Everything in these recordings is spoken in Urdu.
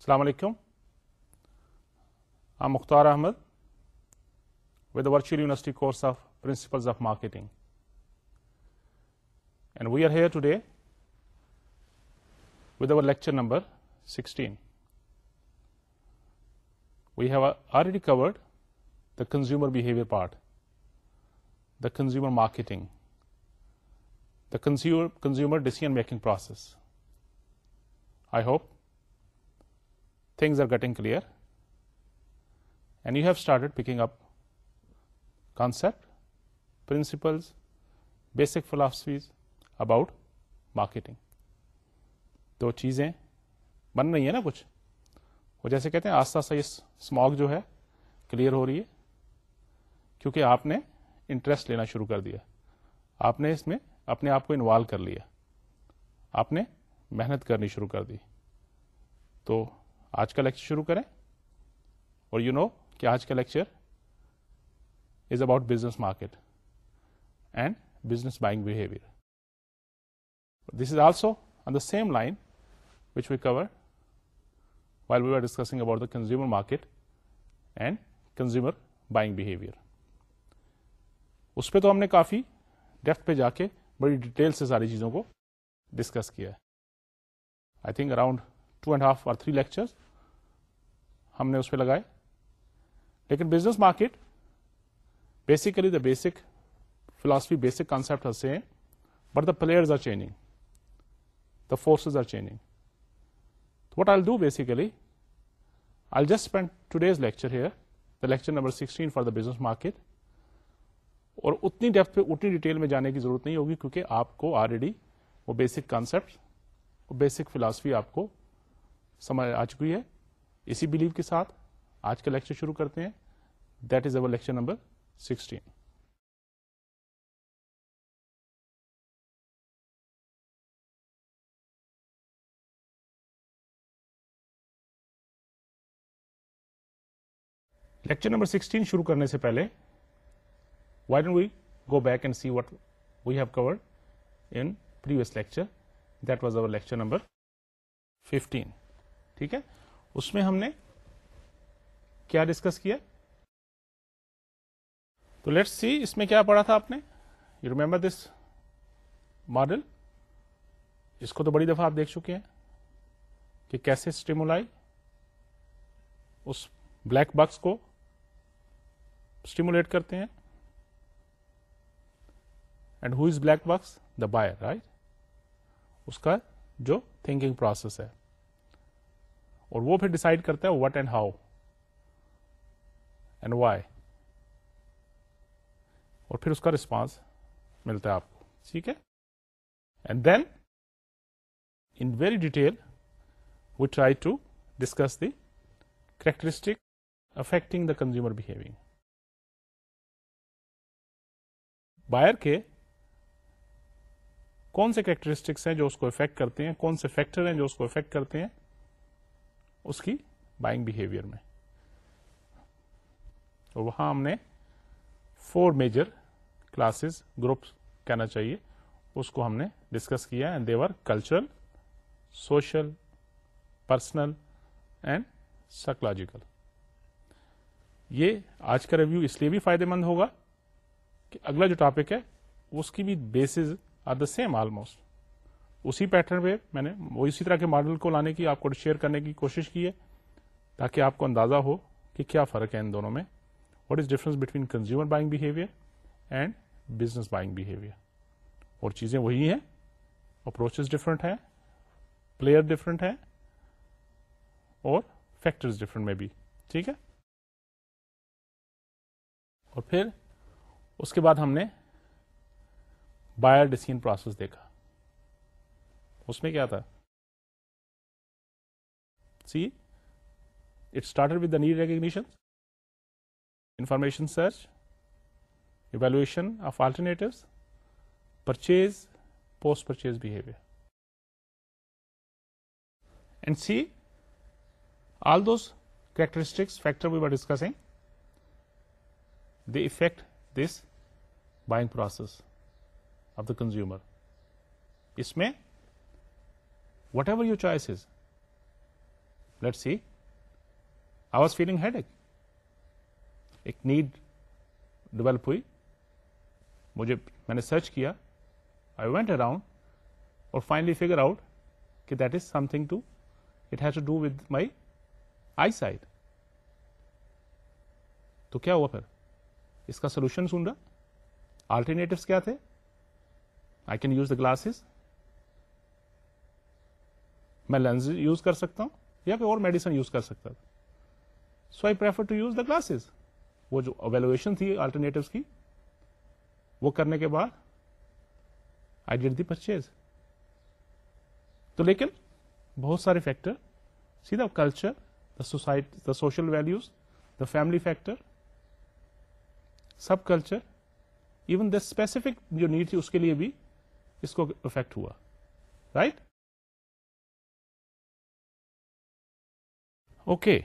السلام علیکم ہاں Mukhtar Ahmed with virtual university course of principles of marketing and we are here today with our lecture number sixteen we have already covered the consumer behaviour part the consumer marketing the consumer decision making process I hope things are getting clear and you have started picking up concept principles basic philosophies about marketing دو چیزیں بن رہی ہیں نا کچھ وہ جیسے کہتے ہیں آستہ آسہ یہ اسماک جو ہے کلیئر ہو رہی ہے کیونکہ آپ نے انٹرسٹ لینا شروع کر دیا آپ نے اس میں اپنے آپ کو انوالو کر لیا آپ نے محنت کرنی شروع کر دی تو آج کا لیکچر شروع کریں اور یو نو کہ آج کا lecture is about business market and business buying behaviour this is also on the same line which we cover while we are discussing about the consumer market and consumer buying behaviour اس پہ تو ہم نے کافی ڈیپتھ پہ جا کے بڑی ڈیٹیل سے ساری چیزوں کو ڈسکس کیا ہے I think around two and half اور تھری لیکچر ہم نے اس پہ لگائے لیکن business market basically the basic philosophy basic concept سے but the players are changing the forces are changing what I do basically I just spend two days lecture here the lecture number sixteen for the business market اور اتنی ڈیپتھ پہ اتنی ڈیٹیل میں جانے کی ضرورت نہیں ہوگی کیونکہ آپ کو آلریڈی وہ بیسک کانسیپٹ بیسک فلاسفی آپ کو سمجھ آ چکی ہے اسی بلیو کے ساتھ آج کا لیکچر شروع کرتے ہیں that is our lecture number sixteen lecture number sixteen شروع کرنے سے پہلے why don't we go back and see what we have covered in previous lecture that was our lecture number fifteen ٹھیک ہے اس میں ہم نے کیا ڈسکس کیا تو لیٹ سی اس میں کیا پڑھا تھا آپ نے یو ریمبر دس ماڈل اس کو تو بڑی دفعہ آپ دیکھ چکے ہیں کہ کیسے اسٹیمولائی اس بلیک بکس کو اسٹیمولیٹ کرتے ہیں and who is black box the buyer right اس کا جو تھنکنگ پروسیس ہے اور وہ پھر ڈسائڈ کرتا ہے what and how and why اور پھر اس کا ریسپانس ملتا ہے آپ کو ٹھیک ہے and then in very detail we try to discuss the characteristic affecting the consumer behaving buyer کے کون سے کریکٹرسٹکس ہیں جو اس کو افیکٹ کرتے ہیں کون سے فیکٹر ہیں جو اس کو افیکٹ کرتے ہیں اس کی بائنگ بہیویئر میں وہاں ہم نے فور میجر کلاسز گروپس کہنا چاہیے اس کو ہم نے ڈسکس کیا and their cultural social personal and psychological یہ آج کا ریویو اس لیے بھی فائدے مند ہوگا کہ اگلا جو ٹاپک ہے اس کی بھی bases are the same almost اسی پیٹرن پہ میں نے وہ اسی طرح کے ماڈل کو لانے کی آپ کو شیئر کرنے کی کوشش کی ہے تاکہ آپ کو اندازہ ہو کہ کیا فرق ہے ان دونوں میں what is difference between consumer buying behaviour and business buying behaviour اور چیزیں وہی ہیں اپروچز ڈفرینٹ ہے پلیئر ڈفرینٹ ہے اور فیکٹرز ڈفرینٹ میں بھی ٹھیک ہے اور پھر اس کے بعد ہم نے بائر ڈسین پروسیس دیکھا اس میں کیا تھا see it start with the need recognition information search evaluation of alternative purchase post purchase behaviour and see all those characteristics factor we are discussing they affect this buying process of the consumer اس میں whatever your choice is let see I was feeling had ایک ایک نیڈ ڈیولپ ہوئی مجھے میں نے سرچ کیا آئی وینٹ اراؤنڈ اور فائنلی فگر آؤٹ کہ that is something to it has to do with my eyesight تو کیا ہوا پھر اس کا سولوشن سن رہا آلٹرنیٹوس کیا تھے I can use the glasses میں لینز یوز کر سکتا ہوں یا کوئی اور میڈیسن یوز کر سکتا تھا so I prefer to use the glasses وہ جو اویلویشن تھی آلٹرنیٹوس کی وہ کرنے کے بعد آئی دی پرچیز تو لیکن بہت سارے فیکٹر سیدھا culture the society the social values the family factor subculture even the specific جو نیڈ تھی اس کے لیے بھی اس کو افیکٹ ہوا right right? okay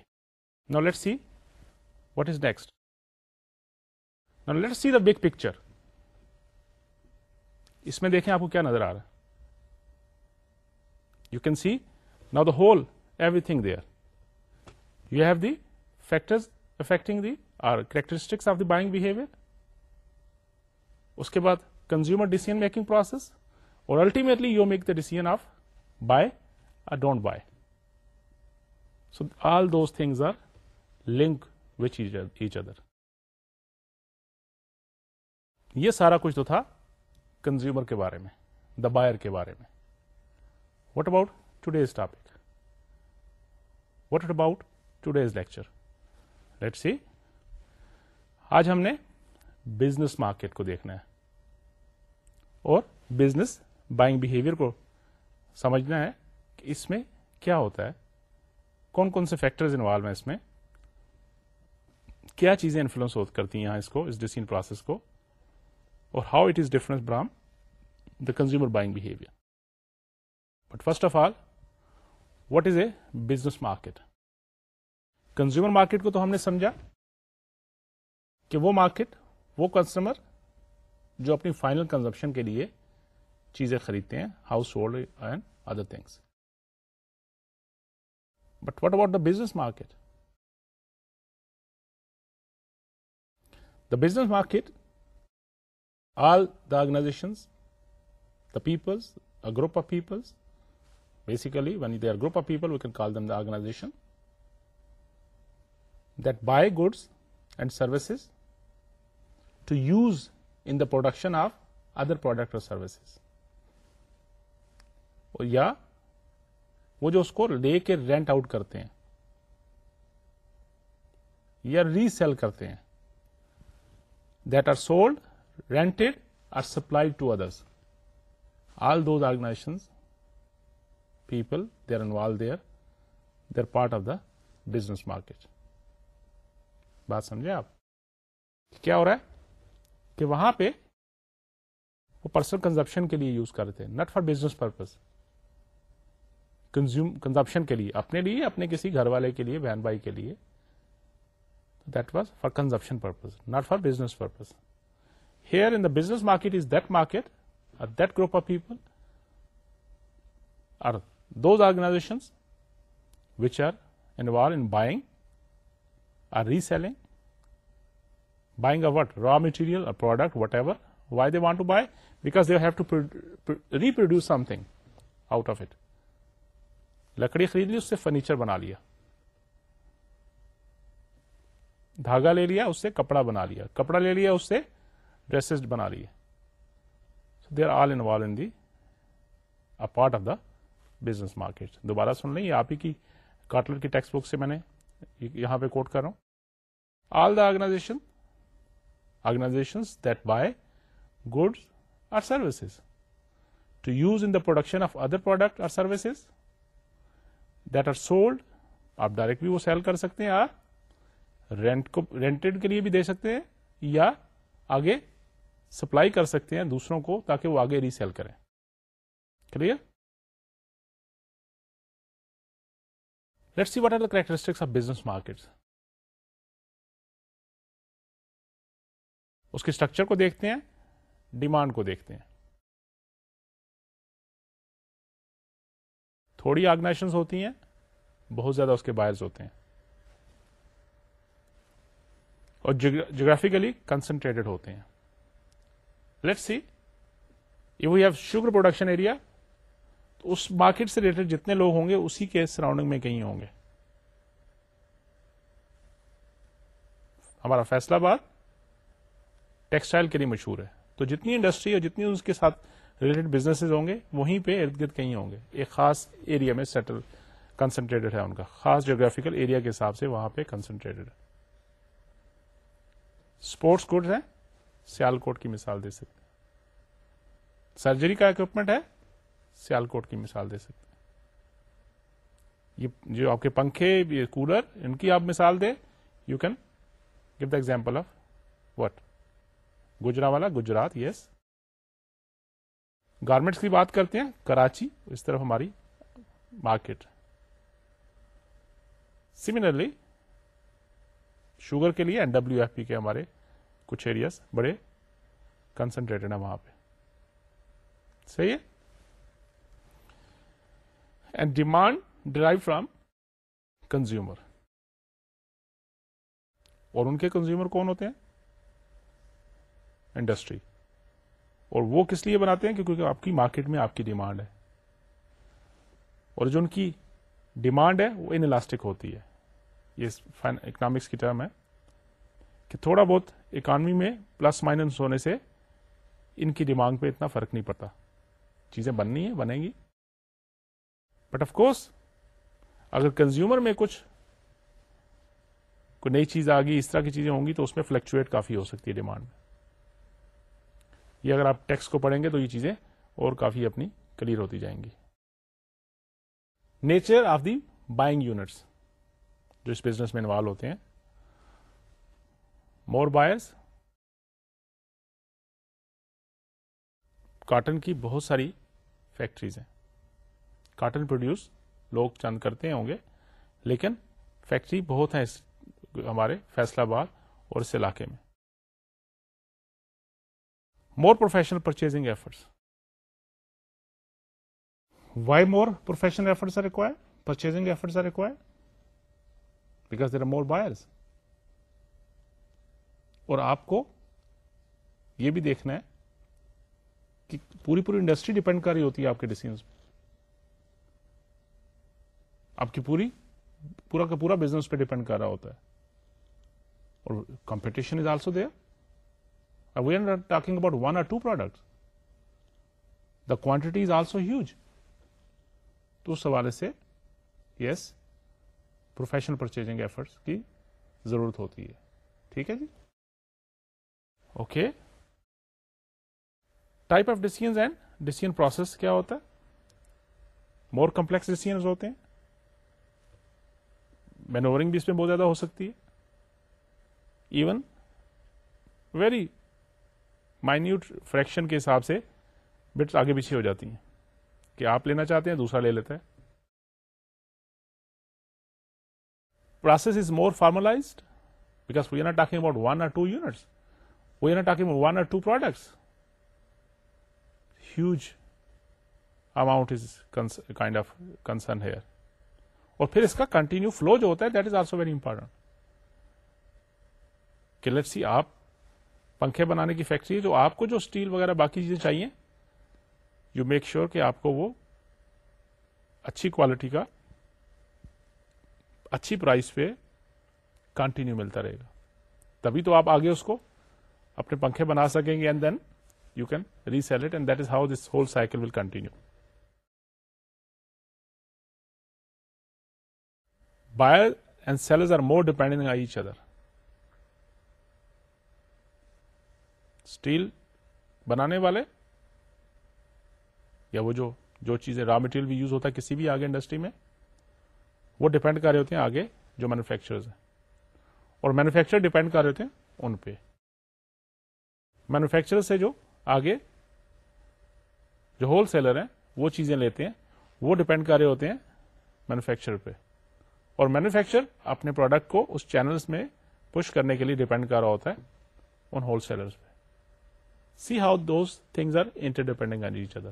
now let see what is next now let see the big picture اس میں دیکھیں آپ کو کیا نظر آ رہا یو کین سی نا the whole everything there you have the factor affecting the are characteristics of the buying behaviour اس کے بعد کنزیومر ڈیسیزن میکنگ پروسیس اور ultimately you make the decision of buy I don't buy all those things are link with each other یہ سارا کچھ تو تھا کنزیومر کے بارے میں دا بائر کے بارے میں what about today's topic what about today's lecture let see آج ہم نے بزنس مارکیٹ کو دیکھنا ہے اور بزنس بائنگ بہیویئر کو سمجھنا ہے کہ اس میں کیا ہوتا ہے کون کون سے فیکٹرز انوالو ہیں اس میں کیا چیزیں انفلوئنس کرتی ہیں اس کو اس پروسیس کو اور how it is difference from the consumer buying behaviour but first of all what is a business market consumer market کو تو ہم نے سمجھا کہ وہ مارکیٹ وہ کسٹمر جو اپنی فائنل کنزمپشن کے لیے چیزیں خریدتے ہیں household and other things But what about the business market? The business market, all the organizations, the peoples, a group of peoples, basically when they are a group of people, we can call them the organization, that buy goods and services to use in the production of other product or services. Or yeah, وہ جو اس کو لے کے رینٹ آؤٹ کرتے ہیں یا ری سیل کرتے ہیں that are sold rented or supplied to others all those organization people they are involve there they are part of the business market بات سمجھے آپ کیا ہو رہا ہے کہ وہاں پہ وہ پرسنل کنزمپشن کے لیے یوز کرتے ہیں not for business purpose consume consumption کے لیے اپنے لیے اپنے کسی گھر والے کے لیے بہن بھائی کے لیے that was for consumption purpose not for business purpose here in the business market is that market that group of people are those organization which are involve in buying or reselling buying a what raw material product whatever why they want to buy because they have to reproduce something out of it لکڑی خرید لی اس سے فرنیچر بنا لیا دھاگا لے لیا اس سے کپڑا بنا لیا کپڑا لے لیا اس سے ڈریس بنا لیے they are all a part of the business market دوبارہ سن لیں آپ ہی کی کاٹلر کی ٹیکسٹ بک سے میں نے یہاں پہ کوٹ کر رہا ہوں all the that buy good or services to use in the production of other product or services that are sold آپ ڈائریکٹ بھی وہ سیل کر سکتے ہیں یا رینٹ کو رینٹڈ کے لیے بھی دے سکتے ہیں یا آگے سپلائی کر سکتے ہیں دوسروں کو تاکہ وہ آگے ری سیل کریں clear let see what are the characteristics of business market اس کے اسٹرکچر کو دیکھتے ہیں ڈیمانڈ کو دیکھتے ہیں تھوڑی آرگنائزیشن ہوتی ہیں بہت زیادہ اس کے بائرز ہوتے ہیں اور جگہ کنسنٹریٹڈ ہوتے ہیں let see have sugar production area تو اس مارکیٹ سے ریلیٹڈ جتنے لوگ ہوں گے اسی کے سراؤنڈنگ میں کہیں ہوں گے ہمارا فیصلہ باد ٹیکسٹائل کے لیے مشہور ہے تو جتنی انڈسٹری اور جتنی اس کے ساتھ ریلیٹڈ بزنس ہوں گے وہیں پہ ارد گرد کہیں ہوں گے ایک خاص ایریا میں سیٹل کنسنٹریٹڈ ہے ان کا خاص جیوگرافیکل ایریا کے حساب سے وہاں پہ کنسنٹریٹڈ ہے اسپورٹس گڈ ہے سیال کوٹ کی مثال دے سکتے سرجری کا اکوپمنٹ ہے سیال کوٹ کی مثال دے سکتے یہ جو آپ کے پنکھے کولر ان کی آپ مثال دیں you can give the example of what گجرا والا گجرات یس گارمنٹس کی بات کرتے ہیں کراچی اس طرف ہماری مارکیٹ سملرلی شوگر کے لیے اینڈ پی کے ہمارے کچھ ایریا بڑے کنسنٹریٹڈ ہیں وہاں پہ صحیح ہے کنزیومر اور ان کے کنزیومر کون ہوتے ہیں انڈسٹری اور وہ کس لیے بناتے ہیں کیونکہ آپ کی مارکیٹ میں آپ کی ڈیمانڈ ہے اور جو ان کی ڈیمانڈ ہے وہ انلاسٹک ہوتی ہے یہ اکنامکس کی ٹرم ہے کہ تھوڑا بہت اکانمی میں پلس مائنس ہونے سے ان کی ڈیمانڈ پہ اتنا فرق نہیں پڑتا چیزیں بننی ہے بنے گی بٹ آف کورس اگر کنزیومر میں کچھ کوئی نئی چیز آ گئی اس طرح کی چیزیں ہوں گی تو اس میں فلکچویٹ کافی ہو سکتی ہے ڈیمانڈ میں یہ اگر آپ ٹیکس کو پڑھیں گے تو یہ چیزیں اور کافی اپنی کلیئر ہوتی جائیں گی nature of the buying units جو اس بزنس میں انوالو ہوتے ہیں مور بائرس کاٹن کی بہت ساری فیکٹریز ہیں کاٹن پروڈیوس لوگ چند کرتے ہوں گے لیکن فیکٹری بہت ہیں اس ہمارے فیصلہ باد اور اس علاقے میں more professional purchasing efforts why more professional efforts purchasing efforts are required because there are more buyers اور آپ کو یہ بھی دیکھنا ہے کہ پوری پوری انڈسٹری ڈیپینڈ کر رہی ہوتی ہے آپ کے ڈیسیزنس پہ آپ کی پوری پورا کا پورا بزنس پہ ڈپینڈ کر رہا ہوتا ہے اور competition is also there we am نا talking about one or two products the quantity is also huge تو اس حوالے سے یس پروفیشنل پرچیزنگ ایفرٹس کی ضرورت ہوتی ہے ٹھیک ہے جی okay type of decisions and decision process کیا ہوتا ہے مور کمپلیکس ڈسیزنز ہوتے ہیں مینوورنگ بھی اس میں بہت زیادہ ہو سکتی ہے ایون ویری مائنیوٹ فریکشن کے حساب سے بٹس آگے پیچھے ہو جاتی ہیں کہ آپ لینا چاہتے ہیں دوسرا لے لیتا ہے process is more formalised because we are not talking about one or two units we are not talking about one or two products huge amount is kind of concern here اور پھر اس کا کنٹینیو فلو جو ہوتا ہے that is also very important کہ لیٹ سی آپ پنکھے بنانے کی فیکٹری ہے تو آپ کو جو اسٹیل وغیرہ باقی چیزیں چاہیے یو میک شیور کہ آپ کو وہ اچھی کوالٹی کا اچھی پرائز پہ کنٹینیو ملتا رہے گا تبھی تو آپ آگے اس کو اپنے پنکھے بنا سکیں گے and then you can resell it and that is how this whole cycle will continue buyer and sellers are more depending I each other steel بنانے والے یا وہ جو جو چیزیں را مٹیریل بھی یوز ہوتا ہے کسی بھی آگے انڈسٹری میں وہ ڈیپینڈ کر رہے ہوتے ہیں آگے جو مینوفیکچر ہیں اور مینوفیکچر ڈیپینڈ کر رہے ہوتے ہیں ان پہ مینوفیکچرر سے جو آگے جو ہول سیلر ہیں وہ چیزیں لیتے ہیں وہ ڈپینڈ کر رہے ہوتے ہیں مینوفیکچر پہ اور مینوفیکچر اپنے پروڈکٹ کو اس چینلز میں پش کرنے کے لیے ڈیپینڈ کر رہا ہوتا ہے ان ہول سیلر پہ see how those things are inter depending on each other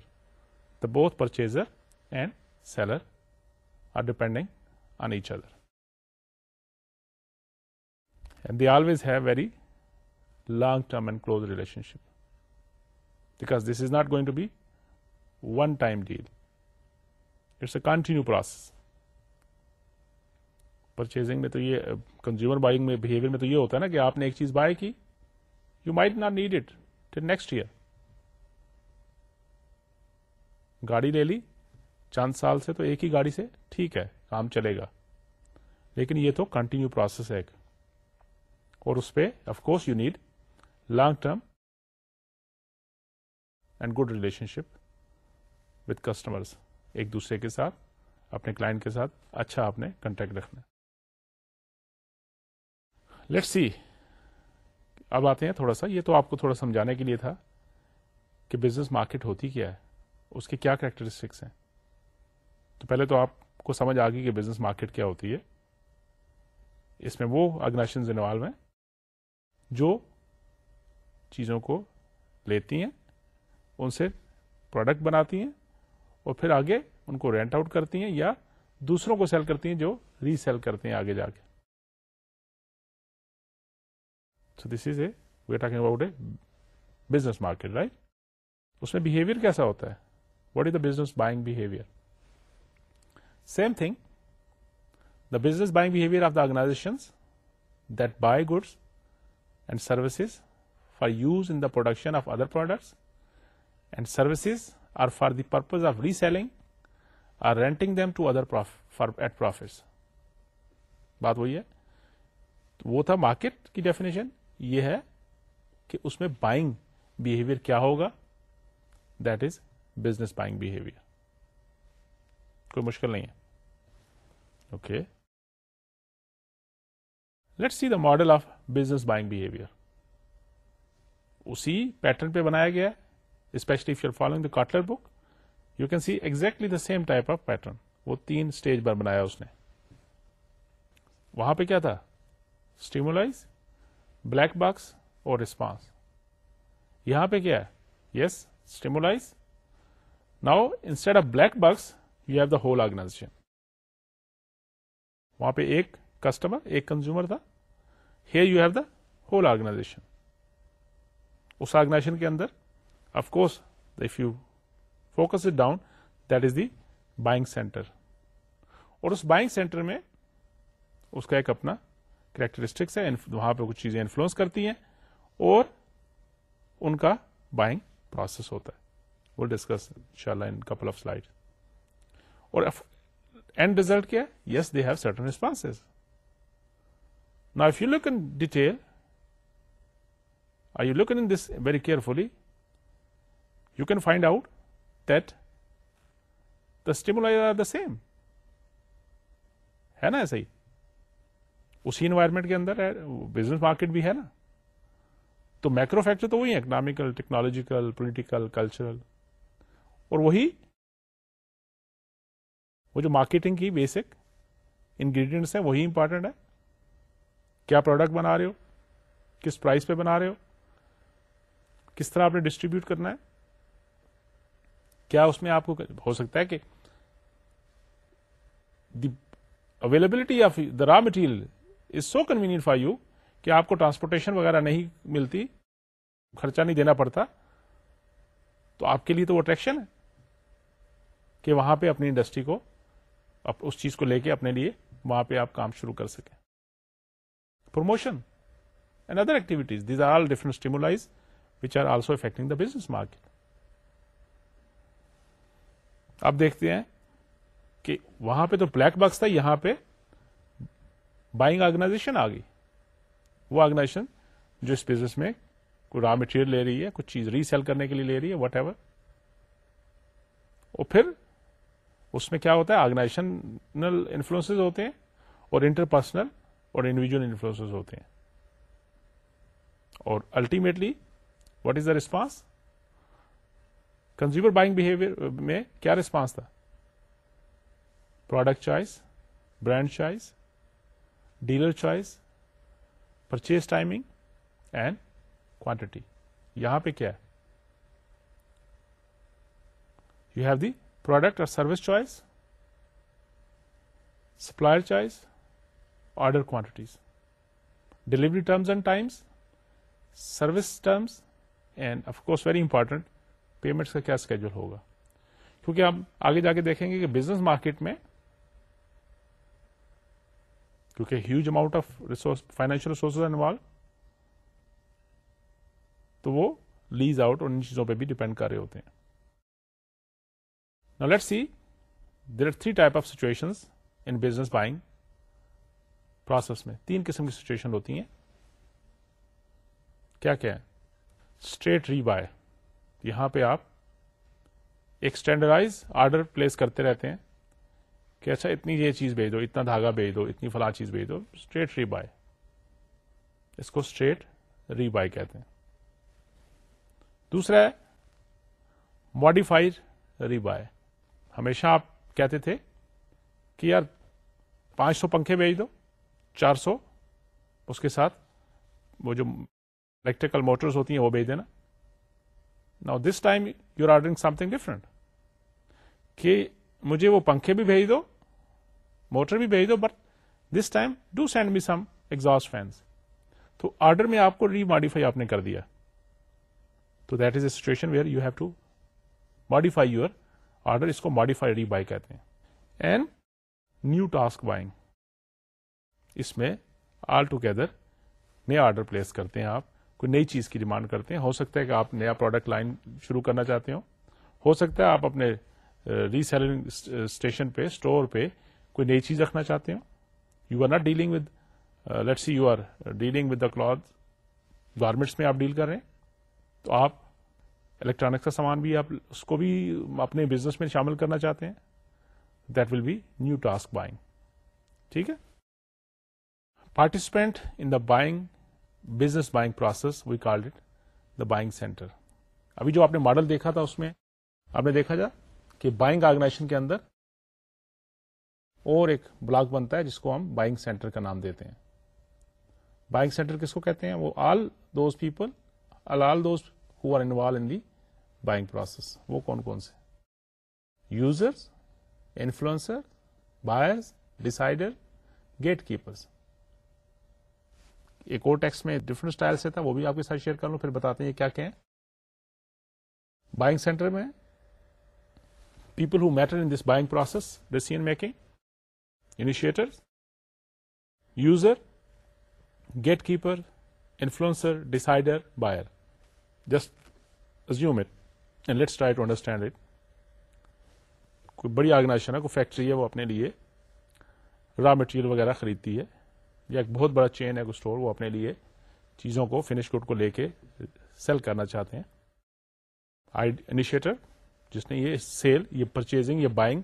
the both purchaser and seller are depending on each other and they always have very long term and close relationship because this is not going to be one time deal it's a continue process purchasing میں تو یہ کنزیومر بائنگ میں بہیویئر میں تو یہ ہوتا ہے نا کہ آپ نے ایک چیز بائی کی you might not need it till next year گاڑی لے لی چاند سال سے تو ایک ہی گاڑی سے ٹھیک ہے کام چلے گا لیکن یہ تو کنٹینیو پروسیس ہے ایک اور اس پہ of course you need long term and good relationship with customers ایک دوسرے کے ساتھ اپنے کلائنٹ کے ساتھ اچھا آپ نے کنٹیکٹ رکھنا لیٹ سی اب آتے ہیں تھوڑا سا یہ تو آپ کو تھوڑا سمجھانے کے لیے تھا کہ بزنس مارکیٹ ہوتی کیا ہے اس کے کیا کریکٹرسٹکس ہیں تو پہلے تو آپ کو سمجھ آ گئی کہ بزنس مارکیٹ کیا ہوتی ہے اس میں وہ اگنیشن انوالو ہیں جو چیزوں کو لیتی ہیں ان سے پروڈکٹ بناتی ہیں اور پھر آگے ان کو رینٹ آؤٹ کرتی ہیں یا دوسروں کو سیل کرتی ہیں جو ری سیل کرتے ہیں آگے جا کے so this is a we are talking about a business market right اس میں بہیویئر کیسا ہوتا ہے what is the business buying behaviour same thing the business buying behaviour of the organisation that buy goods and services for use in the production of other products and services are for the purpose of reselling or renting them to other at profits بات وہی ہے وہ تھا مارکیٹ کی ڈیفینیشن یہ ہے کہ اس میں بائنگ بہیویئر کیا ہوگا that is business buying behaviour کوئی مشکل نہیں ہے okay let see the model of business buying behaviour اسی پیٹرن پہ بنایا گیا especially following the Kotler book you can see exactly the same type of pattern وہ تین اسٹیج پر بنایا اس نے وہاں پہ کیا تھا اسٹیمولاز بلیک باکس اور ریسپانس یہاں پہ کیا ہے yes now instead of black box you have the whole organisation وہاں پہ ایک کسٹمر ایک کنزیومر تھا here you have the whole organisation us organization کے اندر of course if you focus it down that is the buying centre اور اس بائنگ سینٹر میں اس کا ایک اپنا کریکٹرسٹکس ہیں وہاں پہ کچھ چیزیں انفلوئنس کرتی ہیں اور ان کا بائنگ پروسیس ہوتا ہے وہ ڈسکس ان شاء اللہ ان کپل آف سلائڈ اور اینڈ ریزلٹ کیا yes they have certain response نا if you look in detail I you look in this very carefully you can find out that the stimuli are the same ہے نا ایسا ہی اسی انوائرمنٹ کے اندر ہے بزنس مارکیٹ بھی ہے نا تو مائکرو فیکٹر تو وہی ہے اکنامیکل ٹیکنالوجیکل پولیٹیکل کلچرل اور وہی وہ جو مارکیٹنگ کی بیسک انگریڈینٹس ہیں وہی امپورٹنٹ ہے کیا پروڈکٹ بنا رہے ہو کس پرائز پہ بنا رہے ہو کس طرح آپ نے ڈسٹریبیوٹ کرنا ہے کیا اس میں آپ کو ہو سکتا ہے کہ دی availability of the raw material is so convenient for you کہ آپ کو ٹرانسپورٹیشن وغیرہ نہیں ملتی خرچہ نہیں دینا پڑتا تو آپ کے لیے تو وہ اٹریکشن ہے کہ وہاں پہ اپنی انڈسٹری کو اس چیز کو لے کے اپنے لیے وہاں پہ آپ کام شروع کر سکیں promotion and other activities these are all different stimulus which are also affecting the business market آپ دیکھتے ہیں کہ وہاں پہ تو بلیک باکس تھا یہاں پہ بائنگ آرگنائزیشن آ گئی وہ آرگنائزیشن جو اس بزنس میں کوئی را مٹیریل لے رہی ہے کچھ چیز ری سیل کرنے کے لیے لے رہی ہے وٹ ایور اور پھر اس میں کیا ہوتا ہے آرگنائزیشنل انفلوئنس ہوتے ہیں اور انٹرپرسنل اور انڈیویجل انفلوئنس ہوتے ہیں اور ultimately what is the response consumer buying behaviour میں کیا ریسپانس تھا product choice brand choice dealer choice purchase timing and quantity یہاں پہ کیا ہے یو ہیو دی پروڈکٹ اور service choice supplier choice order quantities delivery terms and times service terms and of course very important payments کا کیا اسکیڈ ہوگا کیونکہ ہم آگے جا کے دیکھیں گے کہ بزنس مارکیٹ میں کیونکہ huge amount of resource financial resources involve تو وہ لیز آؤٹ اور ان چیزوں پہ بھی ڈپینڈ کر رہے ہوتے ہیں نا let see there three type of situation in business buying process میں تین قسم کی سچویشن ہوتی ہیں کیا کیا ہے اسٹریٹ ری بائے یہاں پہ آپ ایک اسٹینڈرڈائز آرڈر پلیس کرتے رہتے ہیں کہ اچھا اتنی یہ چیز بھیج دو اتنا دھاگا بھیج دو اتنی فلاں چیز بھیج دو اسٹریٹ ری بائی اس کو اسٹریٹ ری بائی کہتے ہیں دوسرا ہے ماڈیفائڈ ری بائی ہمیشہ آپ کہتے تھے کہ یار پانچ سو پنکھے بھیج دو چار سو اس کے ساتھ وہ جو الیکٹریکل موٹرز ہوتی ہیں وہ بھیج دینا نا this time you are ordering something different کہ مجھے وہ پنکھے بھی بھیج دو موٹر بھی بھیج دو but this time do send me some exhaust fans تو آرڈر میں آپ کو ری ماڈیفائی آپ نے کر دیا تو that is a situation where you have to modify your order اس کو ماڈیفائی ری بائی کہتے ہیں اینڈ نیو ٹاسک بائنگ اس میں آل ٹوگیدر نیا آرڈر پلیس کرتے ہیں آپ کوئی نئی چیز کی ڈیمانڈ کرتے ہیں ہو سکتا ہے کہ آپ نیا پروڈکٹ لائن شروع کرنا چاہتے ہو سکتا ہے آپ اپنے ریسلنگ uh, اسٹیشن پہ اسٹور پہ کوئی نئی چیز رکھنا چاہتے ہو you are not dealing with let see you are dealing with the cloth garments میں آپ ڈیل کر رہے ہیں تو آپ الیکٹرانکس کا سامان بھی آپ اس کو بھی اپنے بزنس میں شامل کرنا چاہتے ہیں that will be new task buying ٹھیک ہے participant in the buying business buying process we called it the buying centre ابھی جو آپ نے ماڈل دیکھا تھا اس میں آپ نے دیکھا جا کہ بائنگ آرگنائزیشن کے اندر اور ایک بلاک بنتا ہے جس کو ہم بائنگ سینٹر کا نام دیتے ہیں بائنگ سینٹر کس کو کہتے ہیں وہ all those people all all those who are involve in the buying process وہ کون کون سے users influencer buyers decider gatekeepers ایک اور ٹیکس میں ڈفرنٹ اسٹائل سے تھا وہ بھی آپ کے ساتھ شیئر کر لوں پھر بتاتے ہیں کیا بائنگ سینٹر میں people who matter in this buying process decision making initiator user gatekeeper influencer decider buyer just assume it and let's try to understand it کوئی بڑی آرگنائزیشن ہے کوئی فیکٹری ہے وہ اپنے لیے را مٹیریل وغیرہ خریدتی ہے یا ایک بہت بڑا چین ہے کوئی اسٹور وہ اپنے لیے چیزوں کو فنش گڈ کو لے کے سیل کرنا چاہتے ہیں انیشیٹر جس نے یہ سیل یہ پرچیزنگ یا بائنگ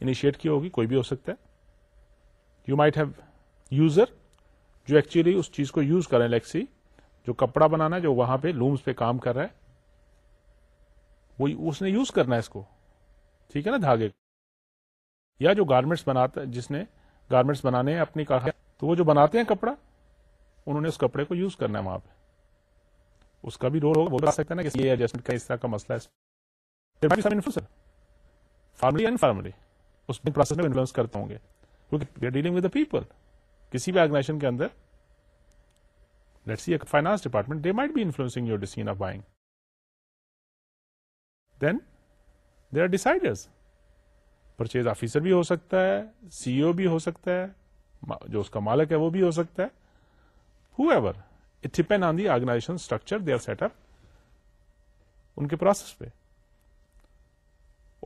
انیشیٹ کی ہوگی کوئی بھی ہو سکتا ہے یو مائٹ ہیو یوزر جو ایکچولی اس چیز کو یوز کریں لیکسی جو کپڑا بنانا ہے جو وہاں پہ لومس پہ کام کر رہا ہے وہ اس نے یوز کرنا ہے اس کو ٹھیک ہے نا دھاگے یا جو گارمنٹس بناتا جس نے گارمنٹس بنانے ہیں اپنی کار تو وہ جو بناتے ہیں کپڑا انہوں نے اس کپڑے کو یوز کرنا ہے وہاں پہ اس کا بھی رول ہوگا سکتا ہے یہ ایڈجسٹمنٹ کا اس طرح کا مسئلہ ہے فارملی اس پروسیس میں انفلوئنس کرتے ہوں گے ڈیلنگ ود دا پیپل کسی بھی آرگنائزیشن کے اندر let see finance department they might be influencing your decision of buying then they are deciders purchase officer بھی ہو سکتا ہے سی او بھی ہو سکتا ہے جو اس کا مالک ہے وہ بھی ہو سکتا ہے however it depend on the organisation structure they are set up ان کے پروسیس پہ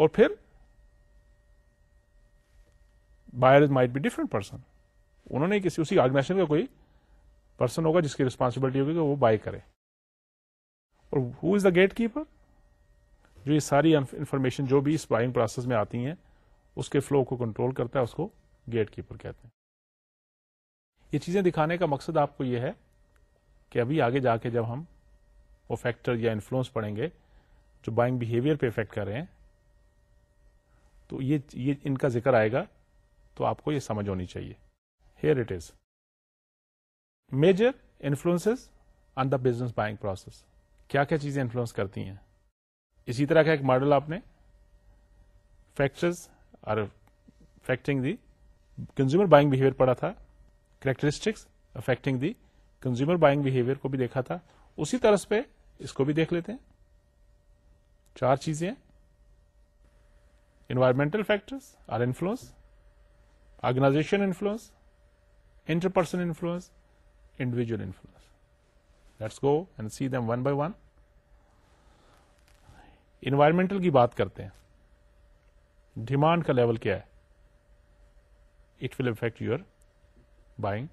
اور پھر buyer might be different person انہوں نے کسی اسی آرگنائزیشن کا کوئی پرسن ہوگا جس کی ریسپانسبلٹی ہوگی کہ وہ بائی کرے اور who is the gate keeper جو یہ ساری انفارمیشن جو بھی اس بائنگ پروسیس میں آتی ہیں اس کے فلو کو کنٹرول کرتا ہے اس کو گیٹ کیپر کہتے ہیں یہ چیزیں دکھانے کا مقصد آپ کو یہ ہے کہ ابھی آگے جا کے جب ہم وہ فیکٹر یا انفلوئنس پڑھیں گے جو بائنگ بہیویئر پہ افیکٹ کر رہے ہیں تو یہ یہ ان کا ذکر آئے گا تو آپ کو یہ سمجھ ہونی چاہیے here it is major influence on the business buying process کیا کیا چیزیں انفلوئنس کرتی ہیں اسی طرح کا ایک ماڈل آپ نے factors affecting the consumer buying behaviour پڑا تھا characteristics affecting the consumer buying behaviour کو بھی دیکھا تھا اسی طرح پہ اس کو بھی دیکھ لیتے ہیں چار چیزیں environmental or influence organisation influence interperson influence individual influence let's go and see them one by one environmental کی بات کرتے ہیں ڈیمانڈ کا لیول کیا ہے it will affect your buying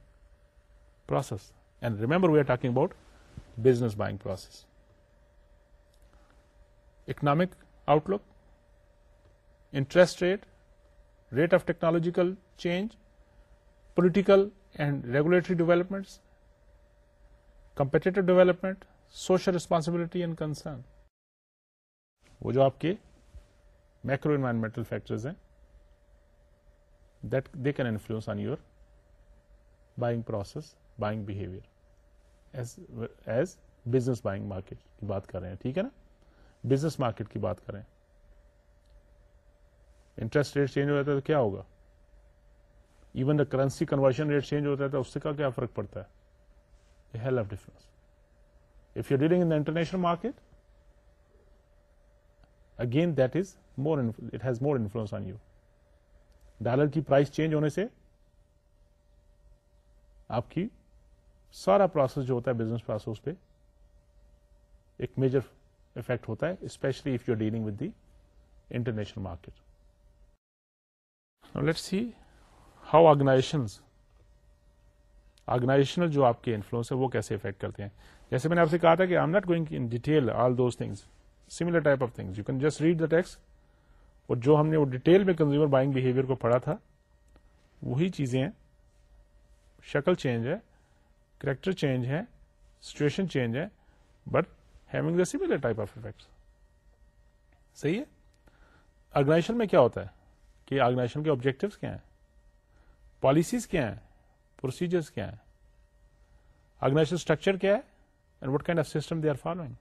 process and remember we are talking about business buying process economic outlook interest rate rate of technological change political and regulatory developments competitive development social responsibility and concern وہ جو آپ کے میکرو انوائرمنٹل فیکٹرز ہیں that they can influence on your buying process buying behaviour as business buying market کی بات کر رہے ہیں ٹھیک ہے نا بزنس مارکیٹ کی بات کر رہے ہیں انٹرسٹ ریٹ چینج ہو جاتا ہے تو کیا ہوگا even the currency conversion rate change ہوتا ہے تو اس کا کیا فرق پڑتا ہے hell of if you dealing in the international market again that is more it has more influence on you dollar کی پرائز چینج ہونے سے آپ کی سارا پروسیس جو ہوتا ہے بزنس پروسیس پہ ایک میجر افیکٹ ہوتا ہے especially if you dealing with the international market let see how organisations organisational جو آپ کے انفلوئنس ہے وہ کیسے افیکٹ کرتے ہیں جیسے میں نے آپ سے کہا تھا کہ I am not going in detail all those things similar type of things you can just read the text اور جو ہم نے وہ ڈیٹیل میں کنزیومر بائنگ بہیویئر کو پڑھا تھا وہی چیزیں ہیں شکل چینج ہے کریکٹر چینج ہے سچویشن چینج ہے but having the similar type of effects صحیح ہے آرگنائزیشن میں کیا ہوتا ہے کہ آرگنائزیشن کے آبجیکٹوس کیا ہیں ہیں ہیں پالیسیز کیا کیا کیا آرگنائزیشن اسٹرکچر ہے and what kind of system they are following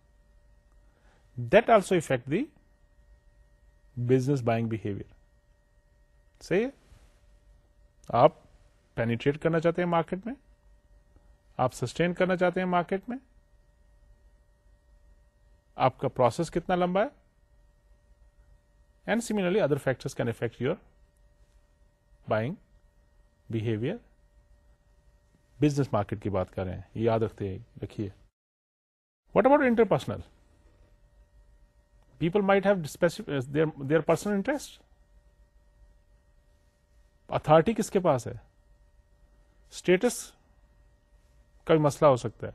that also affect the business buying behaviour صحیح ہے آپ پینیٹریٹ کرنا چاہتے ہیں مارکیٹ میں آپ سسٹین کرنا چاہتے ہیں مارکیٹ میں آپ کا پروسیس کتنا لمبا ہے and similarly other factors can affect your buying behaviour business market کی بات کر رہے ہیں یاد رکھتے رکھیے what about interpersonal people might have their personal interest authority کس کے پاس ہے اسٹیٹس کا بھی مسئلہ ہو سکتا ہے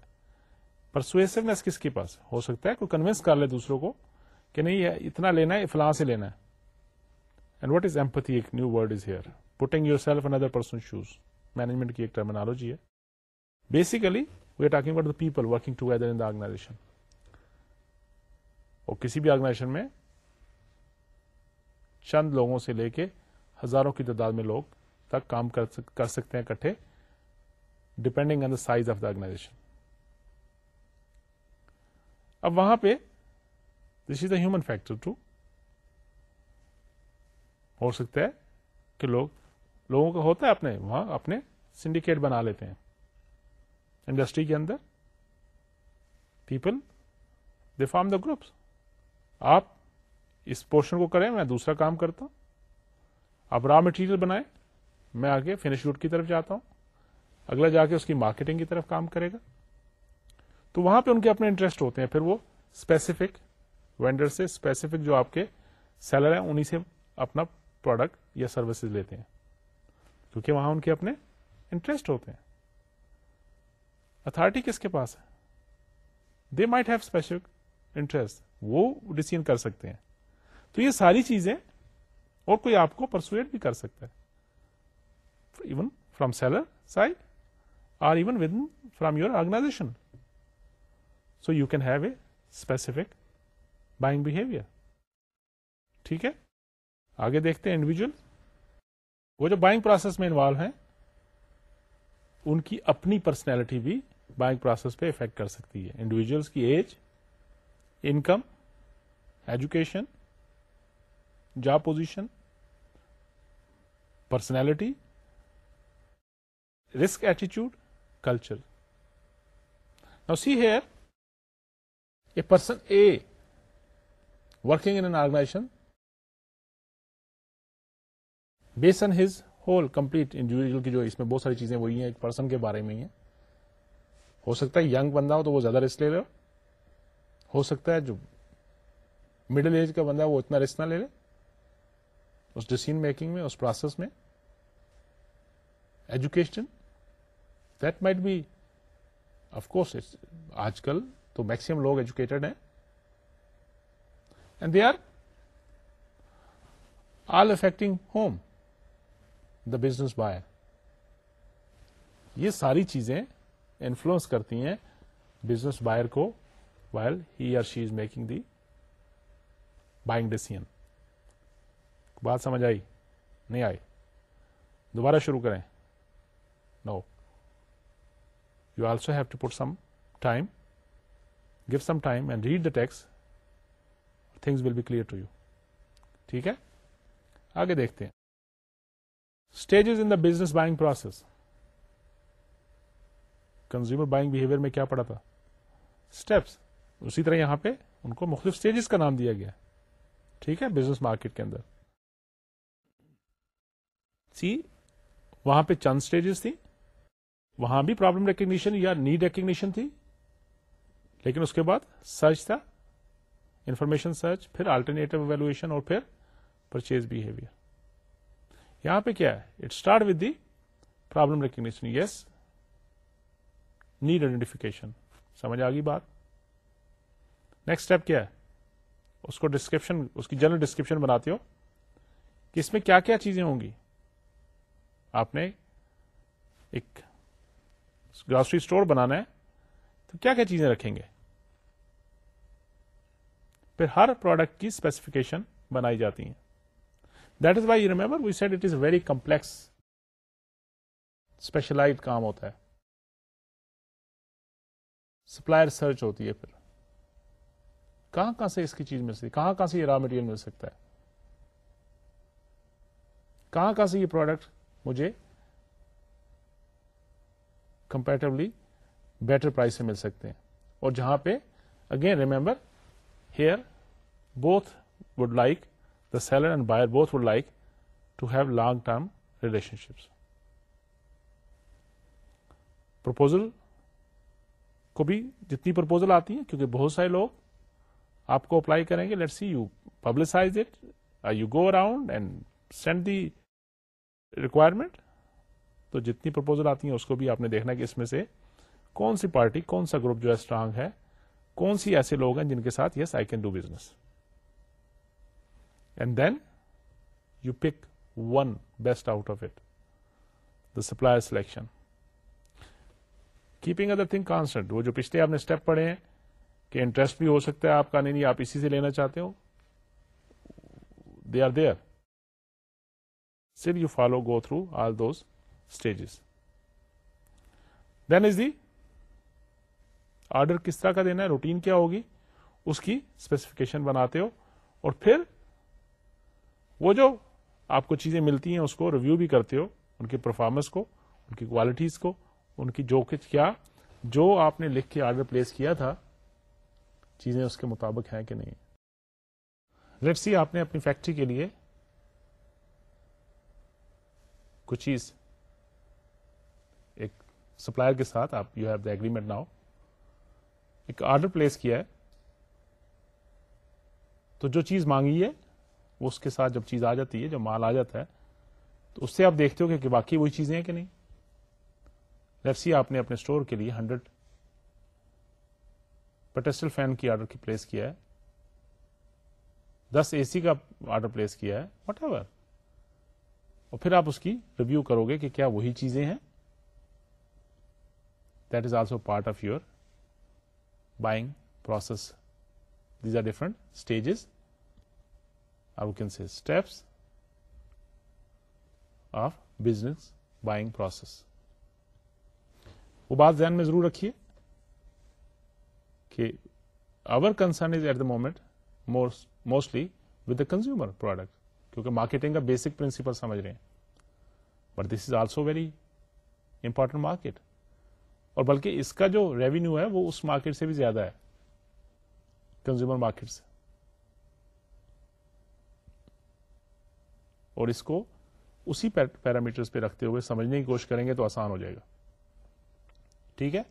پرسویسونیس کس کے پاس ہو سکتا ہے کوئی کنوینس کر لے دوسروں کو کہ نہیں یہ اتنا لینا ہے فلاں سے لینا ہے اینڈ واٹ از ایمپتھی ایک new word is here putting your you uh person shoes management کی ایک ٹرمینالوجی ہے basically we are talking about the people working together in the organisation اور کسی بھی آرگنائزیشن میں چند لوگوں سے لے کے ہزاروں کی تعداد میں لوگ تک کام کر سکتے ہیں اکٹھے depending on the size of the organisation اب وہاں پہ this is a human factor too ہو سکتا ہے کہ لوگ لوگوں کا ہوتا ہے اپنے وہاں اپنے سنڈیکیٹ بنا لیتے ہیں انڈسٹری کے اندر people they form the groups آپ اس پورشن کو کریں میں دوسرا کام کرتا ہوں آپ را مٹیریل بنائیں میں آگے فنش روٹ کی طرف جاتا ہوں اگلا جا کے اس کی مارکیٹنگ کی طرف کام کرے گا تو وہاں پہ ان کے اپنے انٹرسٹ ہوتے ہیں پھر وہ اسپیسیفک وینڈر سے اسپیسیفک جو آپ کے سیلر ہیں انہیں سے اپنا پروڈکٹ یا سروسز لیتے ہیں کیونکہ وہاں ان کے اپنے انٹرسٹ ہوتے ہیں اتارٹی کس کے پاس ہے they might have special interest وہ ڈسیزن کر سکتے ہیں تو یہ ساری چیزیں اور کوئی آپ کو پرسویٹ بھی کر سکتا ہے even from seller side or even with from your organisation so you can have a specific buying behaviour ٹھیک ہے آگے دیکھتے ہیں انڈیویجل وہ جو بائنگ پروسیس میں انوالو ہیں ان کی اپنی پرسنالٹی بھی بائنگ پروسیس پہ افیکٹ کر سکتی ہے انڈیویجلس کی age income education job position personality risk ایٹیچیوڈ culture now see here a person a working in an organisation base on his whole complete individual کی جو اس میں بہت ساری چیزیں وہی ہیں ایک پرسن کے بارے میں ہی ہیں ہو سکتا ہے یگ بندہ ہو تو وہ زیادہ رسک لے لے ہو سکتا ہے جو مڈل ایج کا بندہ ہو وہ اتنا رسک نہ لے لے اس ڈسیزن میکنگ میں اس پروسیس میں education that might be of course آج کل تو میکسم لوگ ایجوکیٹڈ ہیں and they are all affecting whom the business buyer یہ ساری چیزیں انفلوئنس کرتی ہیں بزنس بائر کو well he or she is making the buying decision بات سمجھ آئی نہیں آئی دوبارہ شروع کریں now you also have to put some time give some time and read the text things will be clear to you ٹھیک ہے آگے دیکھتے ہیں stages in the business buying process consumer buying behaviour میں کیا پڑا تھا اسٹیپس اسی طرح یہاں پہ ان کو مختلف اسٹیجز کا نام دیا گیا ٹھیک ہے بزنس مارکیٹ کے اندر سی وہاں پہ چند اسٹیجز تھی وہاں بھی پرابلم ریکگنیشن یا نیڈ ریکگنیشن تھی لیکن اس کے بعد سرچ تھا انفارمیشن سرچ پھر آلٹرنیٹو ویلویشن اور پھر پرچیز بہیویئر یہاں پہ کیا ہے it start with the problem recognition yes need identification سمجھ آ گئی بات نیکسٹ اسٹیپ کیا ہے اس کو ڈسکرپشن اس کی جنرل ڈسکرپشن بناتے ہو کہ اس میں کیا کیا چیزیں ہوں گی آپ نے ایک گراسری اسٹور بنانا ہے تو کیا کیا چیزیں رکھیں گے پھر ہر پروڈکٹ کی اسپیسیفکیشن بنائی جاتی ہیں that is why you remember we said it is very complex specialise کام ہوتا ہے سپلائر سرچ ہوتی ہے پھر کہاں کہاں سے اس کی چیز مل سکتی کہاں کہاں سے یہ را مٹیریل مل سکتا ہے کہاں کہاں سے یہ پروڈکٹ مجھے کمپیریٹیولی بیٹر پرائز سے مل سکتے ہیں اور جہاں پہ again remember here both would like seller and buyer both would like to have long term relationships proposal کو بھی جتنی پرپوزل آتی ہیں کیونکہ بہت سارے لوگ آپ کو اپلائی کریں گے let see you publicise it you go around and send the requirement تو جتنی پرپوزل آتی ہیں اس کو بھی آپ نے دیکھنا کہ اس میں سے کون سی پارٹی کون سا گروپ جو ہے اسٹرانگ ہے کون سی ایسے لوگ ہیں جن کے ساتھ yes I can do business and then you pick one best out of it the supplier selection keeping other thing constant وہ جو پچھلے آپ نے اسٹیپ پڑھے ہیں کہ انٹرسٹ بھی ہو سکتا ہے آپ کا نہیں آپ اسی سے لینا چاہتے ہو they are there you follow go through all those stages then is the order کس طرح کا دینا ہے روٹین کیا ہوگی اس کی اسپیسیفکیشن بناتے ہو اور پھر وہ جو آپ کو چیزیں ملتی ہیں اس کو ریویو بھی کرتے ہو ان کے پرفارمنس کو ان کی کوالٹیز کو ان کی جو کچھ کیا جو آپ نے لکھ کے آرڈر پلیس کیا تھا چیزیں اس کے مطابق ہیں کہ نہیں لیٹ سی آپ نے اپنی فیکٹری کے لیے کچھ چیز ایک سپلائر کے ساتھ آپ you have the agreement now ایک آرڈر پلیس کیا ہے تو جو چیز مانگی ہے اس کے ساتھ جب چیز آ جاتی ہے جب مال آ جاتا ہے تو اس سے آپ دیکھتے ہو کہ باقی وہی چیزیں ہیں کہ نہیں لفسی آپ نے اپنے اسٹور کے لیے ہنڈریڈ پٹیسٹل فین کی آرڈر کی پلیس کیا ہے دس اے سی کا آرڈر پلیس کیا ہے واٹ ایور اور پھر آپ اس کی ریویو کرو گے کہ کیا وہی چیزیں ہیں that is also part of your buying process these are different stages we can see steps of business buying process وہ بات ذہن میں ضرور رکھیے کہ our concern is at the moment mostly with the consumer product کیونکہ مارکیٹنگ کا بیسک پرنسپل سمجھ رہے ہیں but this is also very important market اور بلکہ اس کا جو ریوینیو ہے وہ اس مارکیٹ سے بھی زیادہ ہے کنزیومر مارکیٹ سے اور اس کو اسی پیرامیٹرز پہ رکھتے ہوئے سمجھنے کی کوشش کریں گے تو آسان ہو جائے گا ٹھیک ہے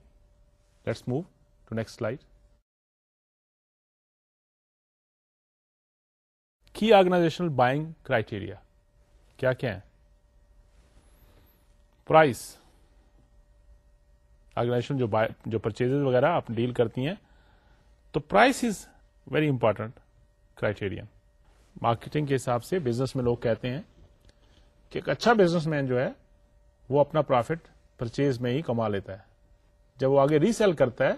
let's move to next slide کی آرگنائزیشنل بائنگ کرائٹیریا کیا کیا ہے پرائز آرگنائزیشن جو جو پرچیز وغیرہ آپ ڈیل کرتی ہیں تو price is very important criterion marketing کے حساب سے بزنس میں لوگ کہتے ہیں کہ ایک اچھا بزنس مین جو ہے وہ اپنا پروفٹ پرچیز میں ہی کما لیتا ہے جب وہ آگے ریسیل کرتا ہے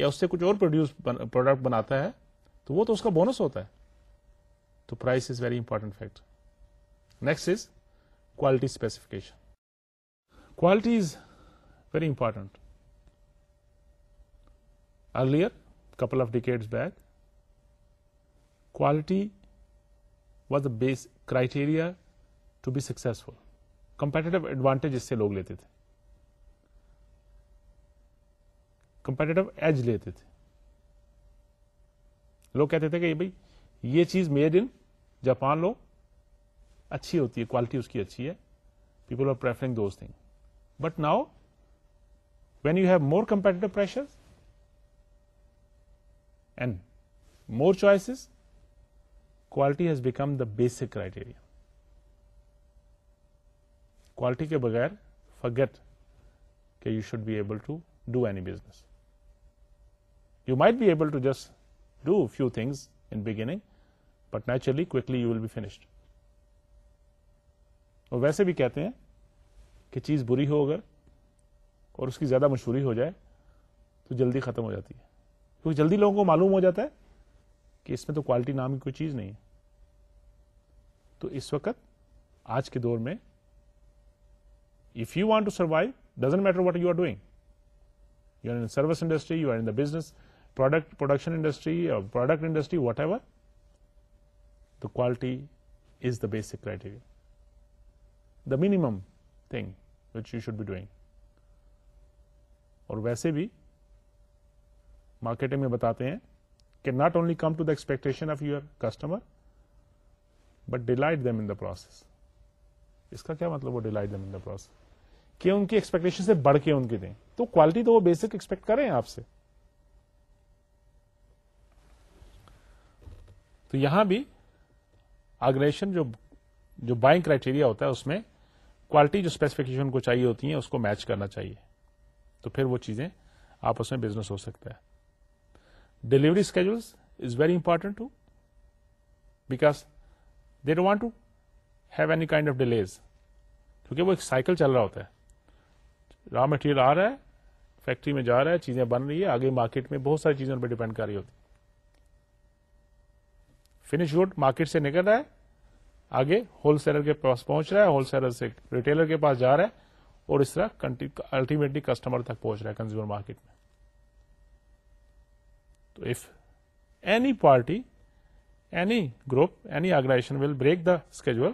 یا اس سے کچھ اور پروڈیوس پروڈکٹ بناتا ہے تو وہ تو اس کا بونس ہوتا ہے تو price is very important factor next is quality specification quality is very important earlier couple of decade back was be criteria to be successful competitive advantage اس سے لوگ لیتے تھے کمپیٹیٹو ایج لیتے تھے لوگ کہتے تھے کہ بھائی یہ چیز میڈ ان جاپان لو اچھی ہوتی ہے کوالٹی اس کی اچھی ہے people are preferring those thing but now when you have more competitive pressure and more choices quality has become the basic criteria quality کے بغیر فگیٹ کہ you should be able to do any business you might be able to just do few things in beginning but naturally quickly you will be finished اور ویسے بھی کہتے ہیں کہ چیز بری ہو اگر اور اس کی زیادہ مشہوری ہو جائے تو جلدی ختم ہو جاتی ہے کیونکہ جلدی لوگوں کو معلوم ہو جاتا ہے کہ اس میں تو کوالٹی نام کی کوئی چیز نہیں ہے تو اس وقت آج کے دور میں if you want to survive doesn't matter what you are doing you are in service industry you are the business product production industry اور product industry whatever the quality is the basic criteria the minimum thing which you should be doing اور ویسے بھی مارکیٹ میں بتاتے ہیں can not only come to the expectation of your customer but delight them in the process اس کا کیا مطلب وہ ڈیلائٹ دم ان پروسیس کہ ان کی ایکسپیکٹیشن سے بڑھ کے ان کی دیں تو کوالٹی تو وہ بیسک ایکسپیکٹ کر رہے ہیں آپ سے تو یہاں بھی آگریشن جو جو بائنگ کرائٹیریا ہوتا ہے اس میں کوالٹی جو اسپیسیفکیشن کو چاہیے ہوتی ہیں اس کو میچ کرنا چاہیے تو پھر وہ چیزیں آپ اس میں بزنس ہو سکتا ہے delivery schedules is very important too because they do want to have any kind of delays کیونکہ وہ ایک سائیکل چل رہا ہوتا ہے را مٹیریل آ رہا ہے فیکٹری میں جا رہا ہے چیزیں بن رہی ہے آگے مارکیٹ میں بہت ساری چیزوں پہ ڈیپینڈ کر رہی ہوتی فنش گڈ مارکیٹ سے نکل رہا ہے آگے ہول سیلر کے پاس پہنچ رہا ہے ہول سیلر سے ریٹیلر کے پاس جا رہا ہے اور اس طرح الٹیمیٹلی کسٹمر تک پہنچ رہا ہے کنزیومر مارکیٹ میں تو any party any group any organisation will break the داڈل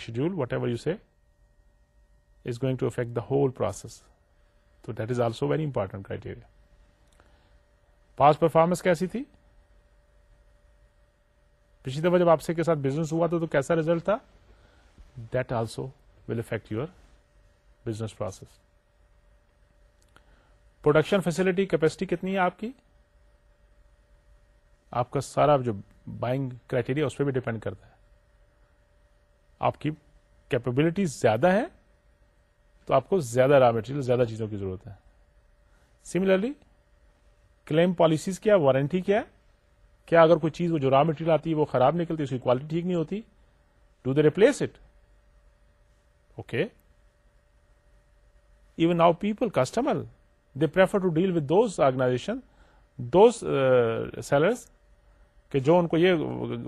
schedule whatever you see is going to affect the whole process تو that is also very important criteria past performance کیسی تھی پچھلی دفعہ جب آپ سے کے ساتھ بزنس ہوا تھا تو کیسا ریزلٹ تھا that also will affect your business process production facility capacity کتنی ہے آپ کی آپ کا سارا جو بائنگ کرائٹیریا اس پہ بھی ڈیپینڈ کرتا ہے آپ کی کیپبلٹی زیادہ ہے تو آپ کو زیادہ را میٹیریل زیادہ چیزوں کی ضرورت ہے سملرلی کلیم پالیسیز کیا وارنٹی کیا ہے کیا اگر کوئی چیز وہ جو را میٹیریل آتی ہے وہ خراب نکلتی اس کی کوالٹی ٹھیک نہیں ہوتی do they replace it okay even now people customer they prefer to deal with those organisation those sellers کہ جو ان کو یہ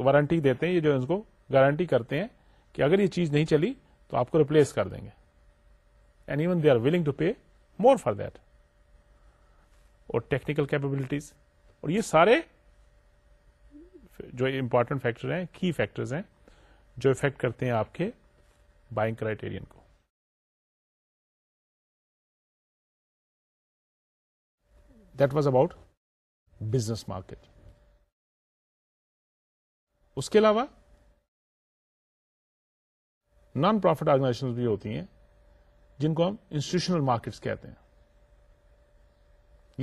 وارنٹی دیتے ہیں یہ جو ان کو گارنٹی کرتے ہیں کہ اگر یہ چیز نہیں چلی تو آپ کو ریپلیس کر دیں گے and even they are willing to pay more for that اور ٹیکنیکل کیپبلٹیز اور یہ سارے جو امپورٹنٹ فیکٹر ہیں کی فیکٹرز ہیں جو افیکٹ کرتے ہیں آپ کے بائنگ کرائٹیرین کو that was about business market اس کے علاوہ نان پروفٹ آرگنائزیشن بھی ہوتی ہیں جن کو ہم انسٹیٹیوشنل مارکیٹس کہتے ہیں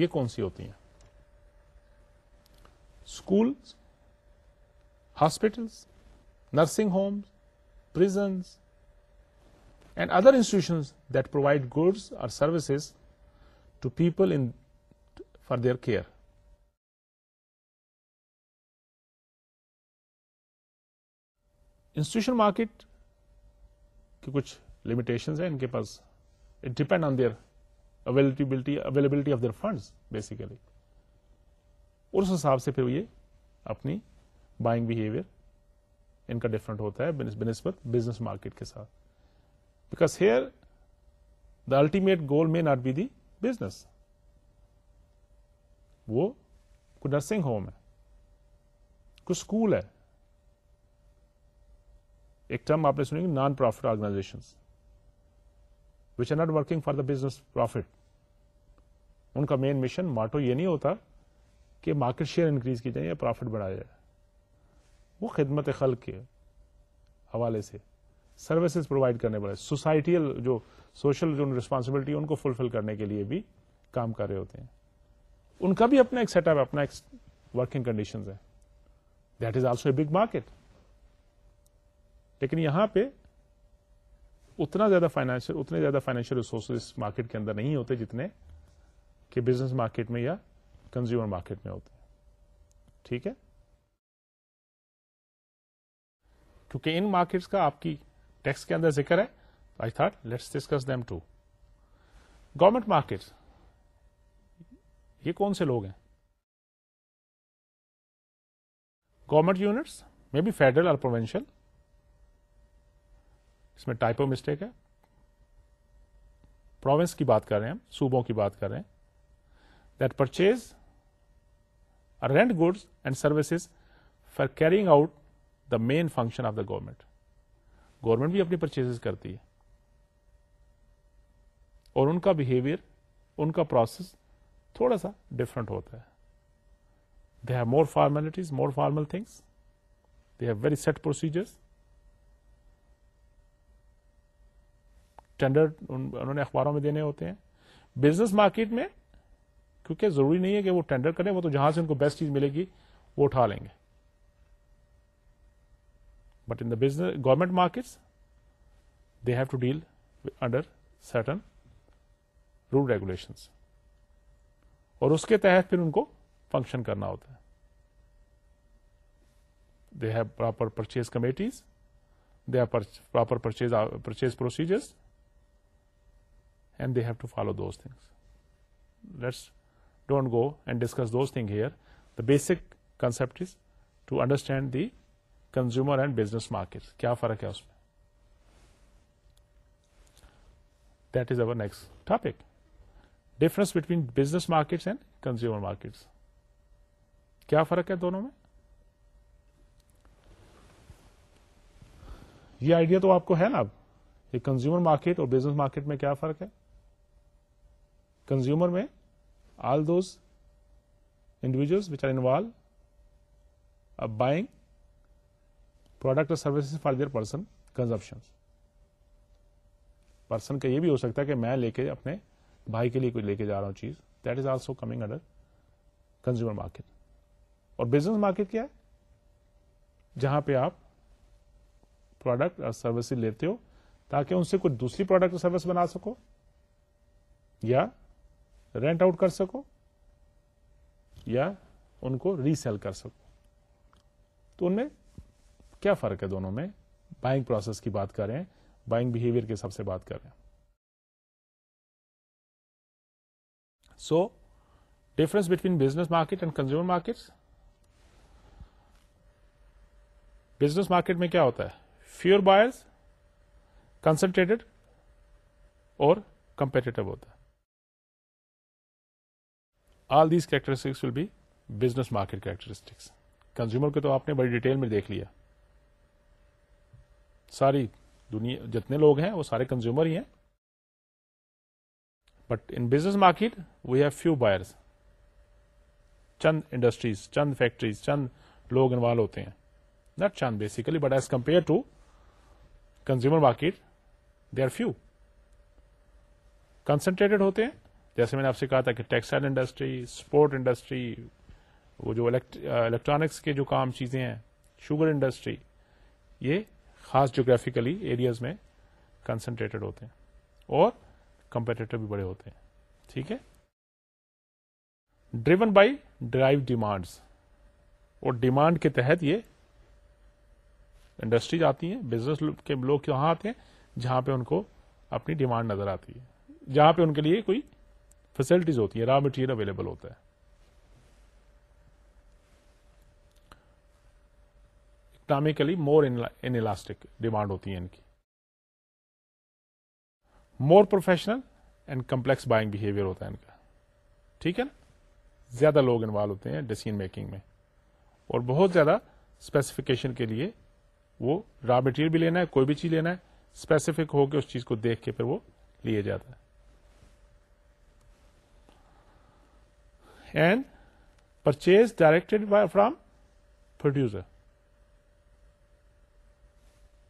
یہ کون سی ہوتی ہیں school hospitals nursing homes prisons and other institution that provide goods اور services to people in for their care institution market کی کچھ لمیٹیشن ہیں ان کے پاس it depend on their availability availability of their funds basically اس حساب سے پھر یہ اپنی بائنگ بہیویئر ان کا ڈفرنٹ ہوتا ہے بزنس مارکیٹ کے ساتھ because here the ultimate goal may not be the business وہ کوئی نرسنگ ہوم ہے کوئی اسکول ہے ایک ٹرم آپ نے non profit organisation which are not working for the business profit ان کا مین مشن ماٹو یہ نہیں ہوتا کہ مارکیٹ شیئر انکریز کی جائے یا پروفٹ بڑھایا جائے وہ خدمت خلق کے حوالے سے سروسز پرووائڈ کرنے والے سوسائٹیل جو سوشل جو ریسپانسبلٹی ان کو فلفل کرنے کے لیے بھی کام کر رہے ہوتے ہیں ان کا بھی اپنا ایک سیٹ اپ اپنا ایک working condition that is also a big market لیکن یہاں پہ اتنا زیادہ فائنینشیل اتنے زیادہ فائنینشیل ریسورسز مارکیٹ کے اندر نہیں ہوتے جتنے کہ بزنس مارکیٹ میں یا کنزیومر مارکیٹ میں ہوتے ٹھیک ہے کیونکہ ان مارکیٹس کا آپ کی ٹیکس کے اندر ذکر ہے I thought let's discuss them to government market یہ کون سے لوگ ہیں گورنمنٹ یونٹس میں بی فیڈرل اور پروینشل اس میں ٹائپو مسٹیک ہے پروونس کی بات کر رہے ہیں ہم صوبوں کی بات کر رہے ہیں that purchase rent goods and services for carrying out the main function of the government government بھی اپنی پرچیز کرتی ہے اور ان کا بہیویئر ان کا پروسیس تھوڑا سا ڈفرنٹ ہوتا ہے they have more formalities more formal things they have very set procedures standard انہوں نے اخباروں میں دینے ہوتے ہیں بزنس مارکیٹ میں کیونکہ ضروری نہیں ہے کہ وہ ٹینڈر کریں وہ تو جہاں سے ان کو بیسٹ چیز ملے گی وہ اٹھا لیں گے but in the business government market they have to deal under certain rule regulation اور اس کے تحت پھر ان کو فنکشن کرنا ہوتا ہے they have proper purchase committees they have proper purchase procedures and they have to follow those things let's don't go and discuss those thing here the basic concept is to understand the consumer and business market کیا فرق ہے اس میں that is our next topic difference between business markets and consumer markets کیا فرق ہے دونوں میں یہ آئیڈیا تو آپ کو ہے نا اب یہ کنزیومر مارکیٹ اور بزنس مارکیٹ میں کیا فرق ہے کنزیومر میں all those individuals which are involve buying product اور services for their person consumption person کا یہ بھی ہو سکتا ہے کہ میں لے کے اپنے بھائی کے لیے کوئی لے کے جا رہا ہوں چیز that is also coming under consumer market اور بزنس مارکیٹ کیا ہے جہاں پہ آپ پروڈکٹ اور سروسز لیتے ہو تاکہ ان سے کچھ دوسری پروڈکٹ سروس بنا سکو یا رینٹ آؤٹ کر سکو یا ان کو ری سیل کر سکو تو ان میں کیا فرق ہے دونوں میں بائنگ پروسیس کی بات کر رہے ہیں بائنگ بہیویئر کے حساب سے بات کر رہے ہیں so difference between business market and consumer market business market میں کیا ہوتا ہے فیور بائرز کنسنٹریٹڈ اور کمپیٹیو ہوتا ہے all these characteristics characteristics will be business market consumer کو تو آپ نے بڑی ڈیٹیل میں دیکھ لیا ساری دنیا جتنے لوگ ہیں وہ سارے کنزیومر ہی ہیں but in business market we have few buyers چند انڈسٹریز چند فیکٹریز چند لوگ انوالو ہوتے ہیں ناٹ چند basically but as compare to consumer market they are few concentrated ہوتے ہیں جیسے میں نے آپ سے کہا تھا کہ ٹیکسٹائل انڈسٹری اسپورٹ انڈسٹری وہ جو الیکٹرانکس کے جو کام چیزیں ہیں شوگر انڈسٹری یہ خاص جوگرافیکلی کنسنٹریٹڈ ہوتے ہیں اور کمپیٹیٹر بھی بڑے ہوتے ہیں ٹھیک ہے ڈریون بائی ڈرائیو ڈیمانڈس اور ڈیمانڈ کے تحت یہ انڈسٹریز آتی ہیں بزنس کے لوگ وہاں آتے ہیں جہاں پہ ان کو اپنی ڈیمانڈ نظر آتی ہے جہاں پہ ان کے لیے کوئی فیسلٹیز ہوتی ہیں را مٹیریل اویلیبل ہوتا ہے اکنامکلی مور الاسٹک ڈیمانڈ ہوتی ہے ان کی more professional and complex buying behaviour ہوتا ہے ان کا ٹھیک ہے نا زیادہ لوگ انوالو ہوتے ہیں ڈسیزن میکنگ میں اور بہت زیادہ اسپیسیفکیشن کے لیے وہ را مٹیریل بھی لینا ہے کوئی بھی چیز لینا ہے اسپیسیفک ہو کے اس چیز کو دیکھ کے پھر وہ لیا جاتا ہے and purchase direct from producer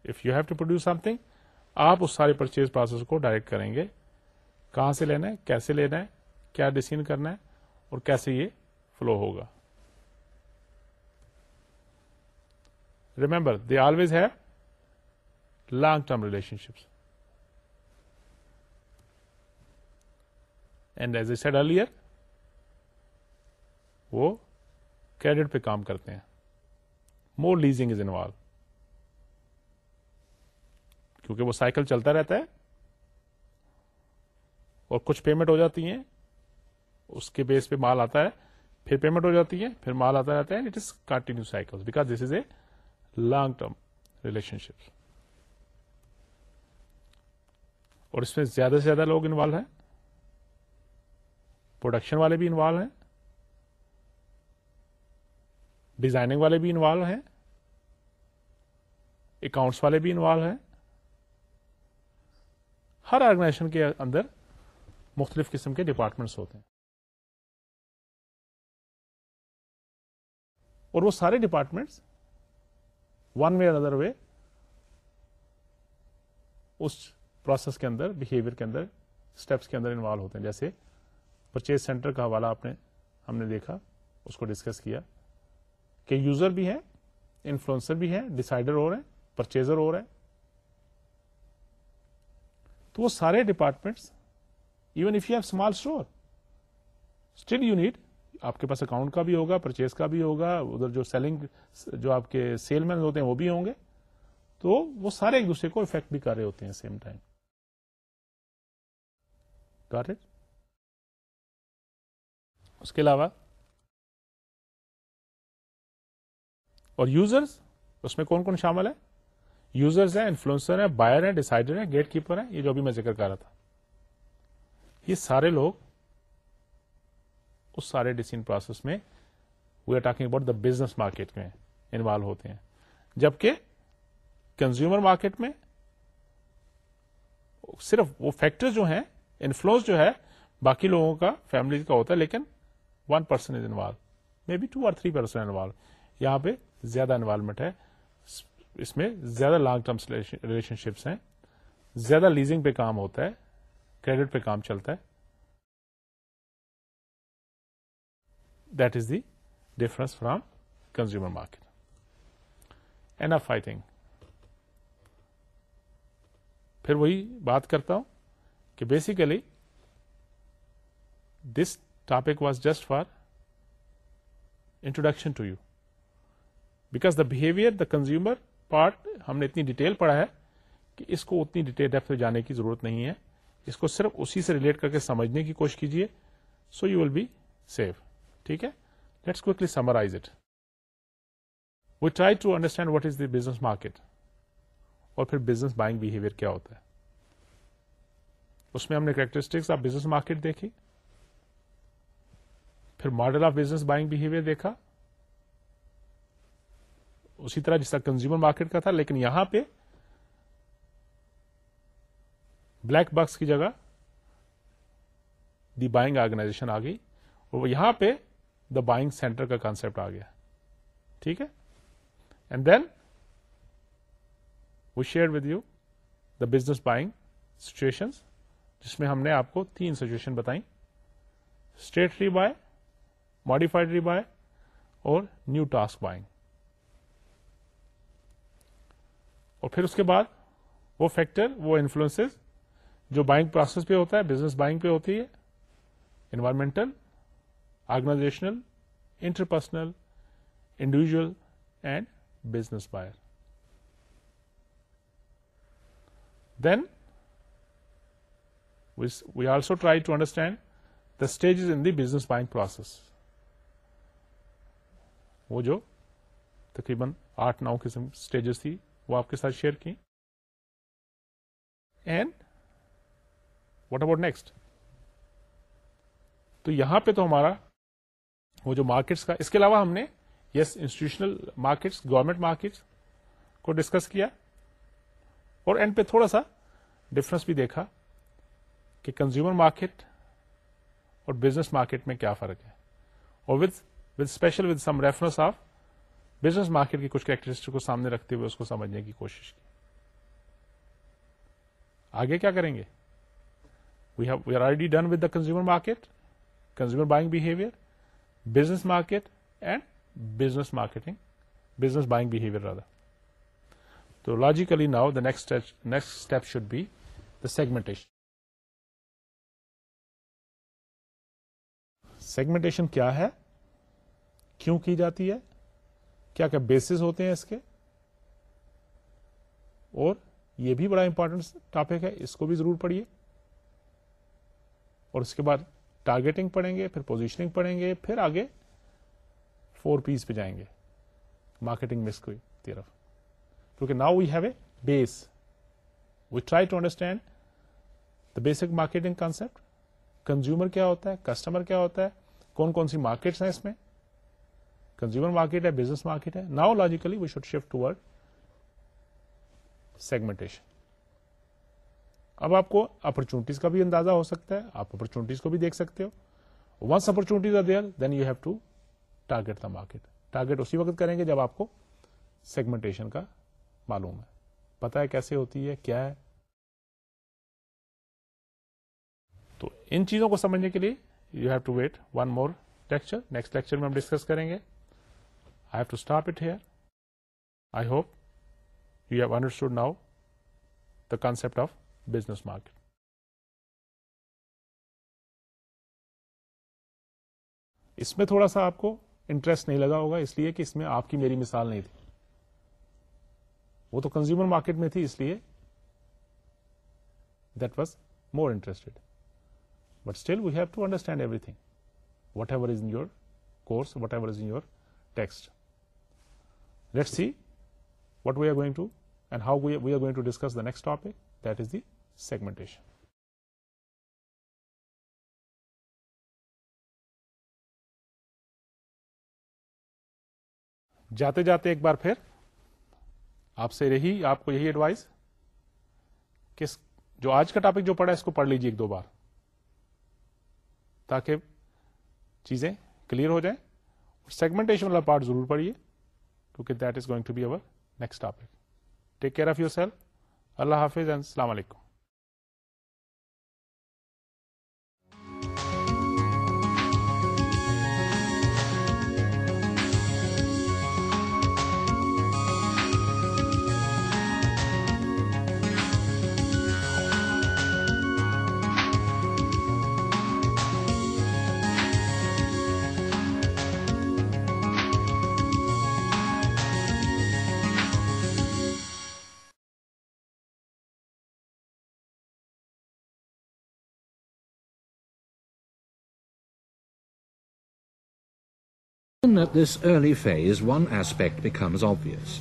if you have to produce something آپ اس سارے پرچیز پروسیس کو ڈائریکٹ کریں گے کہاں سے لینا ہے کیسے لینا ہے کیا ڈسیزن کرنا ہے اور کیسے یہ فلو ہوگا remember they always have long term relationships and as I said earlier وہ کریڈٹ پہ کام کرتے ہیں مور لیزنگ از انوالو کیونکہ وہ سائیکل چلتا رہتا ہے اور کچھ پیمنٹ ہو جاتی ہیں اس کے بیس پہ مال آتا ہے پھر پیمنٹ ہو جاتی ہے پھر مال آتا رہتا ہے it is continue cycle because this is a long term relationship اور اس میں زیادہ سے زیادہ لوگ انوالو ہیں پروڈکشن والے بھی انوالو ہیں ڈیزائننگ والے بھی انوالو ہیں اکاؤنٹس والے بھی انوالو ہیں ہر آرگنائزیشن کے اندر مختلف قسم کے ڈپارٹمنٹس ہوتے ہیں اور وہ سارے departments one way other way اس پروسیس کے اندر بہیویئر کے اندر اسٹیپس کے اندر انوالو ہوتے ہیں جیسے پرچیز سینٹر کا حوالہ آپ نے ہم نے دیکھا اس کو ڈسکس کیا کہ یوزر بھی ہے انفلوئنسر بھی ہے ڈسائڈر ہو رہے ہیں پرچیزر ہو رہے ہیں تو وہ سارے departments even if you have small store still you need آپ کے پاس اکاؤنٹ کا بھی ہوگا پرچیز کا بھی ہوگا ادھر جو سیلنگ جو آپ کے سیل مین ہوتے ہیں وہ بھی ہوں گے تو وہ سارے ایک دوسرے کو افیکٹ بھی کر رہے ہوتے ہیں سیم ٹائم اس کے علاوہ اور یوزر اس میں کون کون شامل ہے یوزرز ہیں انفلوئنسر ہیں بائر ہیں ڈیسائڈر ہیں گیٹ کیپر ہیں یہ جو ابھی میں ذکر کر رہا تھا یہ سارے لوگ اس سارے ڈسیزن دا بزنس مارکیٹ میں انوالو ہوتے ہیں جبکہ کنزیومر مارکیٹ میں صرف وہ فیکٹر جو ہیں انفلوئنس جو ہے باقی لوگوں کا فیملی کا ہوتا ہے لیکن one person is involve maybe two اور تھری پرسن انوالو یہاں پہ زیادہ انوالومنٹ ہے اس میں زیادہ لانگ ٹرم ریلیشن شپس ہیں زیادہ لیزنگ پہ کام ہوتا ہے کریڈٹ پہ کام چلتا ہے that is the difference from consumer market and if I think پھر وہی بات کرتا ہوں کہ basically this topic was just for introduction to you because the behaviour the consumer part ہم نے اتنی ڈیٹیل پڑھا ہے کہ اس کو اتنی ڈیٹیل ڈیپ میں جانے کی ضرورت نہیں ہے اس کو صرف اسی سے ریلیٹ کر کے سمجھنے کی کوشش کیجیے so you will be safe ٹھیک ہے let's quickly summarise it we try to understand what is business market اور پھر بزنس بائنگ بہیویئر کیا ہوتا ہے اس میں ہم نے کریکٹرسٹکس آف بزنس مارکیٹ دیکھی پھر model of business buying behaviour دیکھا اسی طرح جس طرح کنزیومر مارکیٹ کا تھا لیکن یہاں پہ بلیک باکس کی جگہ دی بائنگ آرگنائزیشن آ گئی اور یہاں پہ دا بائنگ سینٹر کا کانسپٹ آ گیا ٹھیک ہے and then we share with you the business buying situation جس میں ہم نے آپ کو تین سچویشن بتائی straight rebuy modified rebuy اور نیو ٹاسک بائنگ اور پھر اس کے بعد وہ فیکٹر وہ انفلوئنس جو بائنگ پروسیس پہ ہوتا ہے بزنس بائنگ پہ ہوتی ہے environmental organizational interpersonal individual and business buyer then we also try to understand the stages in the business buying process وہ جو تقریباً آٹھ نو قسم اسٹیجز تھی وہ آپ کے ساتھ شیئر کی اینڈ واٹ اباؤٹ نیکسٹ تو یہاں پہ تو ہمارا وہ جو مارکیٹس کا اس کے علاوہ ہم نے yes institutional markets government markets کو ڈسکس کیا اور اینڈ پہ تھوڑا سا ڈفرنس بھی دیکھا کہ کنزیومر مارکیٹ اور بزنس مارکیٹ میں کیا فرق ہے اور special with some reference of business market کی کچھ کو سامنے رکھتے ہوئے اس کو سمجھنے کی کوشش کی آگے کیا کریں گے we have we are already done with the consumer market consumer buying behaviour business market and business marketing business buying behaviour rather تو logically now the next next step should be the segment segmentation کیا ہے کیوں کی جاتی ہے کیا کیا بیس ہوتے ہیں اس کے اور یہ بھی بڑا امپورٹنٹ ٹاپک ہے اس کو بھی ضرور پڑھیے اور اس کے بعد ٹارگیٹنگ پڑھیں گے پھر پوزیشننگ پڑھیں گے پھر آگے فور پیس پہ جائیں گے مارکیٹنگ مس کی طرف کیونکہ now we have a base we try to understand the basic marketing concept consumer کیا ہوتا ہے کسٹمر کیا ہوتا ہے کون کون سی مارکیٹس ہیں اس میں کنزیومر مارکیٹ ہے بزنس مارکیٹ ہے now logically we should shift ٹوڈ segmentation اب آپ کو اپرچونٹیز کا بھی اندازہ ہو سکتا ہے آپ اپرچونٹیز کو بھی دیکھ سکتے ہو once opportunities are there then you have to target the market target اسی وقت کریں گے جب آپ کو سیگمنٹیشن کا معلوم ہے پتا ہے کیسے ہوتی ہے کیا ہے تو ان چیزوں کو سمجھنے کے لیے you have to wait one more lecture next lecture میں ہم ڈسکس کریں گے have to stop it here I hope you have understood now the concept of business market اس میں تھوڑا سا آپ کو انٹرسٹ نہیں لگا ہوگا اس لیے کہ اس میں آپ کی میری مثال نہیں تھی وہ تو کنزیومر مارکیٹ میں تھی اس لیے that was more interested but still we have to understand everything whatever is in your course whatever is in your text let see what we are going to and how we are going to discuss the next topic that is segmentation. جاتے جاتے ایک بار پھر آپ سے یہی آپ کو یہی ایڈوائز کہ جو آج کا ٹاپک جو پڑھا اس کو پڑھ لیجیے ایک دو بار تاکہ چیزیں کلیئر ہو جائیں اور سیگمنٹیشن والا پارٹ ضرور پڑھیے کیونکہ that is going to be our next topic take care of yourself اللہ حافظ اینڈ السلام علیکم دس ارلی فی از ون ایسپیکٹ بکمز آویس